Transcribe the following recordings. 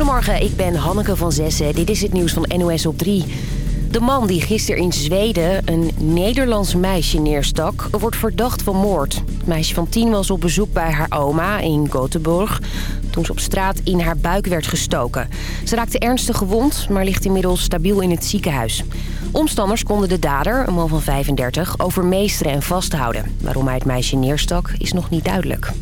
Goedemorgen, ik ben Hanneke van Zessen. Dit is het nieuws van NOS op 3. De man die gisteren in Zweden een Nederlands meisje neerstak... wordt verdacht van moord. Het meisje van 10 was op bezoek bij haar oma in Gothenburg... toen ze op straat in haar buik werd gestoken. Ze raakte ernstig gewond, maar ligt inmiddels stabiel in het ziekenhuis. Omstanders konden de dader, een man van 35, overmeesteren en vasthouden. Waarom hij het meisje neerstak is nog niet duidelijk.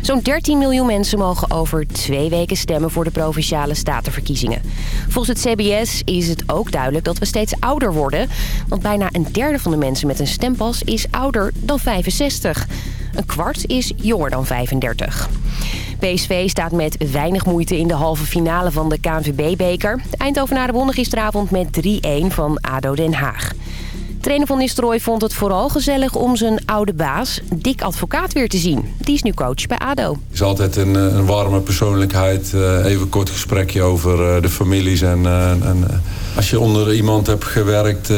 Zo'n 13 miljoen mensen mogen over twee weken stemmen voor de Provinciale Statenverkiezingen. Volgens het CBS is het ook duidelijk dat we steeds ouder worden. Want bijna een derde van de mensen met een stempas is ouder dan 65. Een kwart is jonger dan 35. PSV staat met weinig moeite in de halve finale van de KNVB-beker. De Eindhovenaren gisteravond met 3-1 van ADO Den Haag. Trainer van Nistelrooy vond het vooral gezellig om zijn oude baas, Dick Advocaat, weer te zien. Die is nu coach bij ADO. Het is altijd een, eh, een warme persoonlijkheid. Eh, even een kort gesprekje over eh, de families. En, en als je onder iemand hebt gewerkt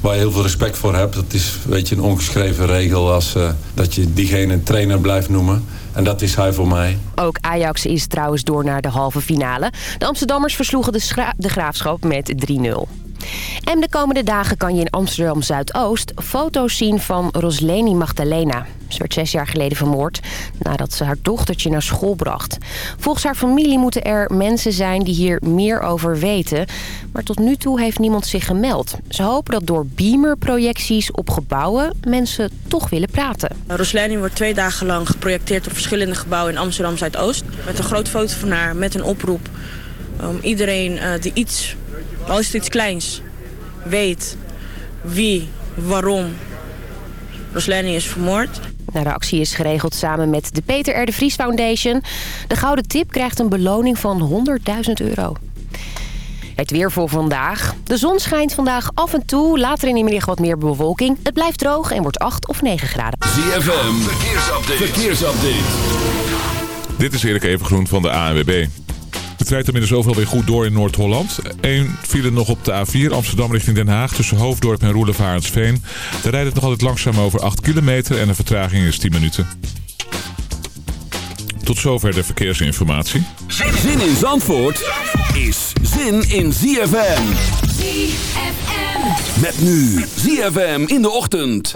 waar je heel veel respect voor hebt... dat is weet je, een ongeschreven regel als, dat je diegene trainer blijft noemen. En dat is hij voor mij. Ook Ajax is trouwens door naar de halve finale. De Amsterdammers versloegen de, de Graafschap met 3-0. En de komende dagen kan je in Amsterdam Zuidoost foto's zien van Rosleni Magdalena. Ze werd zes jaar geleden vermoord nadat ze haar dochtertje naar school bracht. Volgens haar familie moeten er mensen zijn die hier meer over weten. Maar tot nu toe heeft niemand zich gemeld. Ze hopen dat door beamerprojecties op gebouwen mensen toch willen praten. Rosleni wordt twee dagen lang geprojecteerd op verschillende gebouwen in Amsterdam Zuidoost. Met een grote foto van haar, met een oproep. Om iedereen uh, die iets als het iets kleins weet wie, waarom Roslani is vermoord. Nou, de actie is geregeld samen met de Peter R. de Vries Foundation. De Gouden Tip krijgt een beloning van 100.000 euro. Het weer voor vandaag. De zon schijnt vandaag af en toe. Later in de middag wat meer bewolking. Het blijft droog en wordt 8 of 9 graden. ZFM, verkeersupdate. verkeersupdate. Dit is Erik Evengroen van de ANWB. Het rijdt inmiddels overal weer goed door in Noord-Holland. Eén file nog op de A4 Amsterdam richting Den Haag tussen Hoofddorp en Roelevarensveen. Daar rijdt het nog altijd langzaam over 8 kilometer en de vertraging is 10 minuten. Tot zover de verkeersinformatie. Zin in Zandvoort is zin in ZFM. ZFM. Met nu ZFM in de ochtend.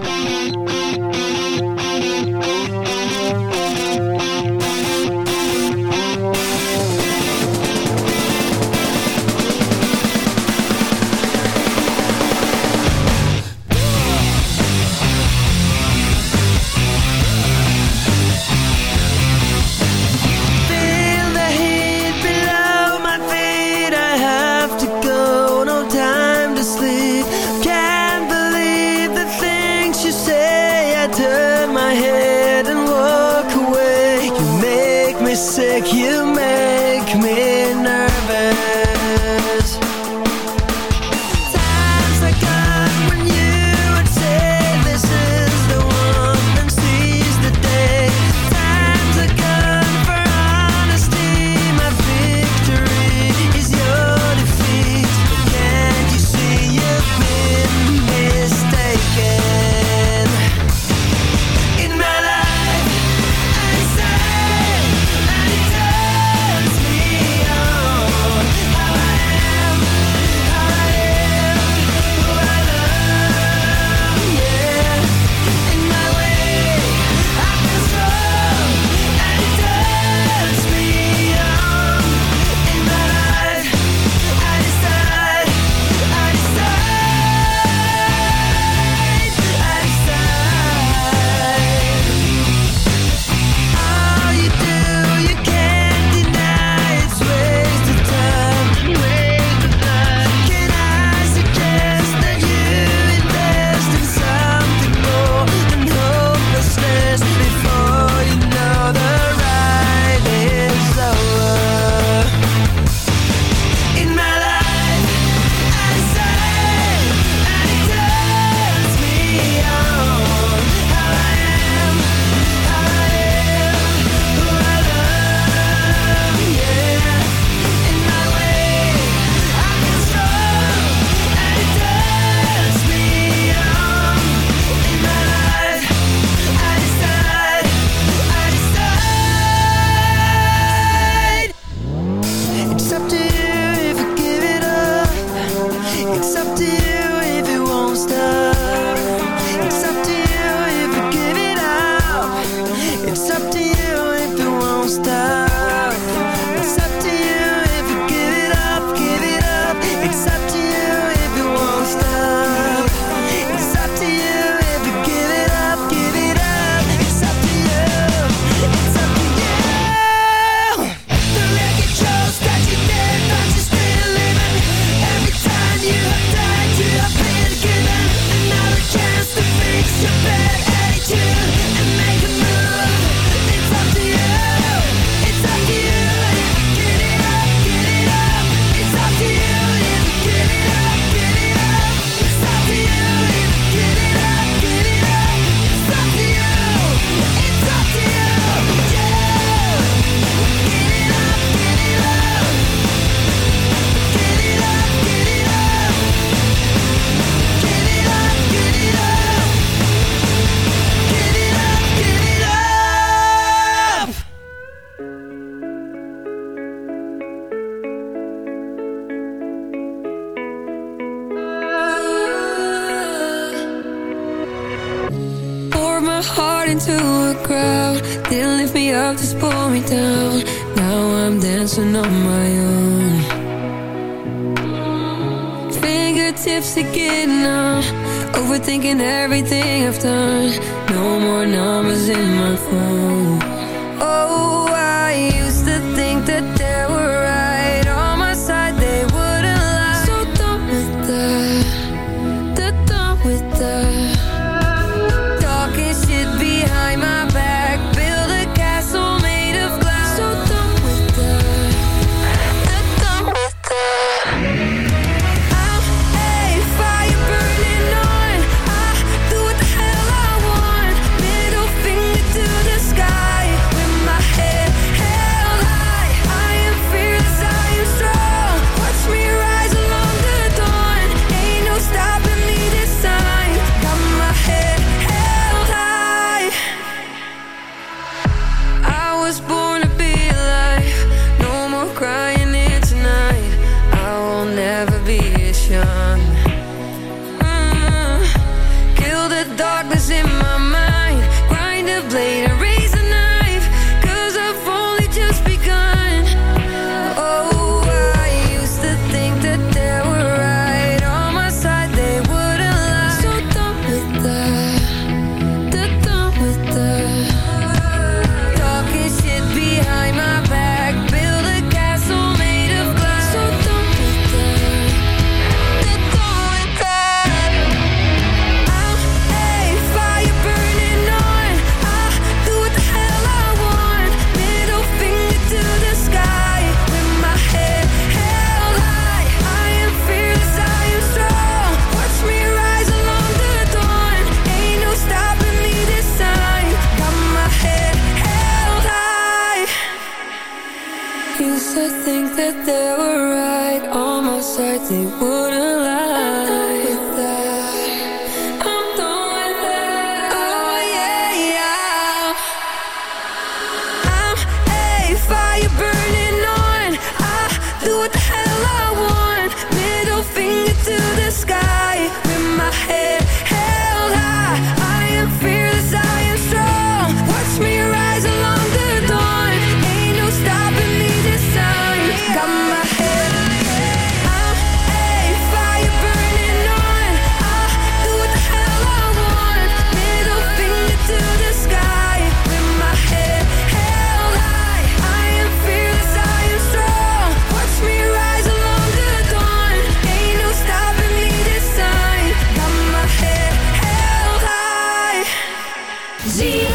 ZFM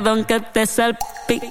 dan que te salpique.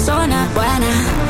persona buena.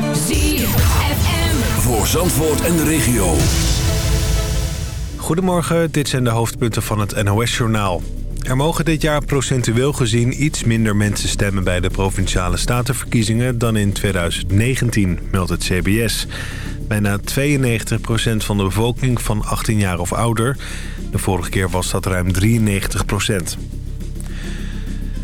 voor Zandvoort en de regio. Goedemorgen, dit zijn de hoofdpunten van het NOS-journaal. Er mogen dit jaar procentueel gezien iets minder mensen stemmen... bij de Provinciale Statenverkiezingen dan in 2019, meldt het CBS. Bijna 92% van de bevolking van 18 jaar of ouder. De vorige keer was dat ruim 93%.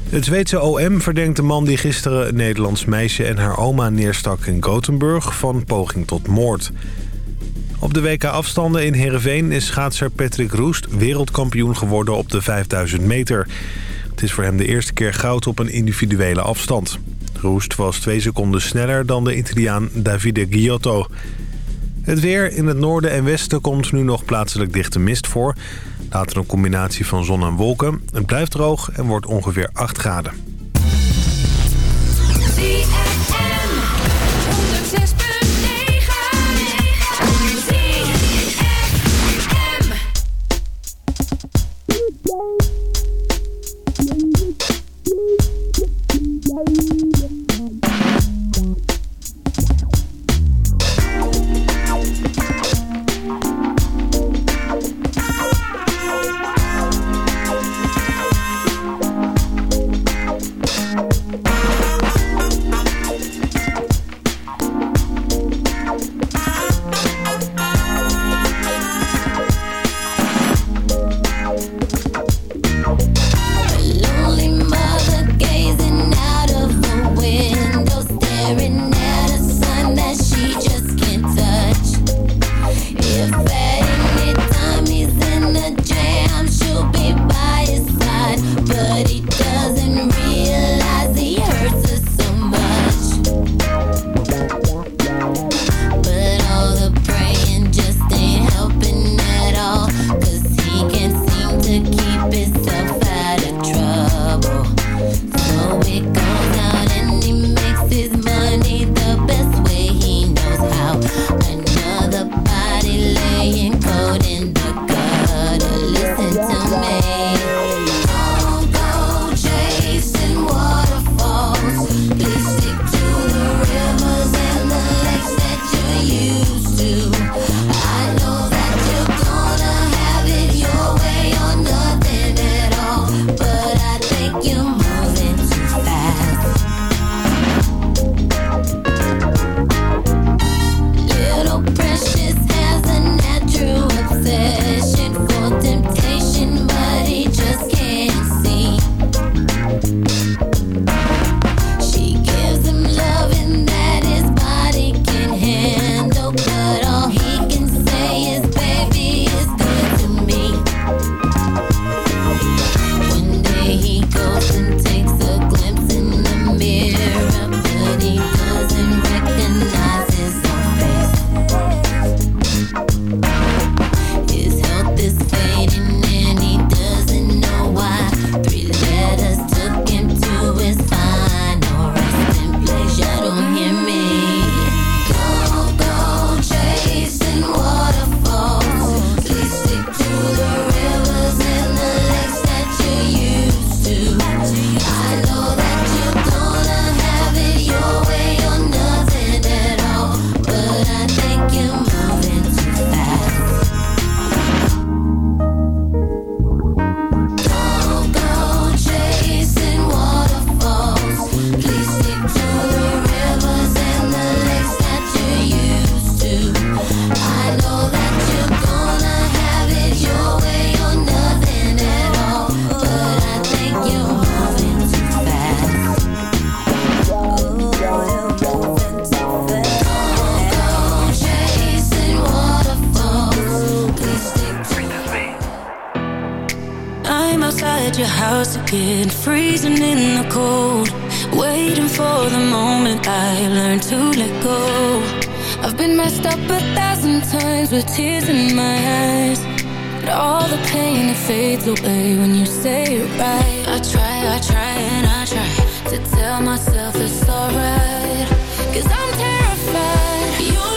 Het Zweedse OM verdenkt de man die gisteren een Nederlands meisje en haar oma neerstak in Gothenburg van poging tot moord. Op de WK-afstanden in Heerenveen is schaatser Patrick Roest wereldkampioen geworden op de 5000 meter. Het is voor hem de eerste keer goud op een individuele afstand. Roest was twee seconden sneller dan de Italiaan Davide Giotto. Het weer in het noorden en westen komt nu nog plaatselijk dichte mist voor... Later een combinatie van zon en wolken. Het blijft droog en wordt ongeveer 8 graden. when you say it right. I try, I try and I try To tell myself it's alright. Cause I'm terrified. You're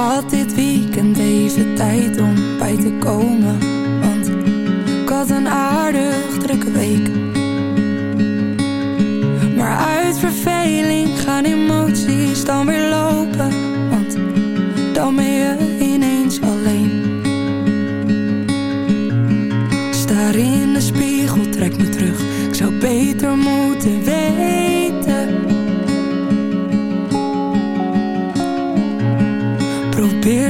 had dit weekend even tijd om bij te komen. Want ik had een aardig drukke week. Maar uit verveling gaan emoties dan weer lopen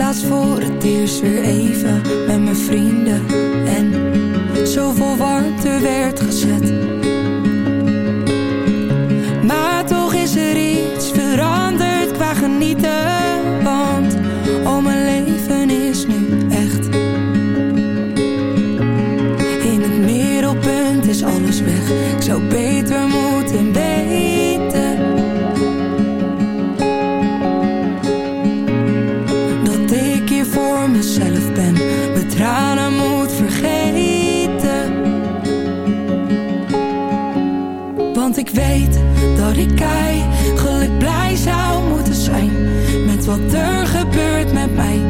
Laatst voor het eerst weer even met mijn vrienden. En zoveel warmte werd gezet Gelukkig blij zou moeten zijn met wat er gebeurt met mij.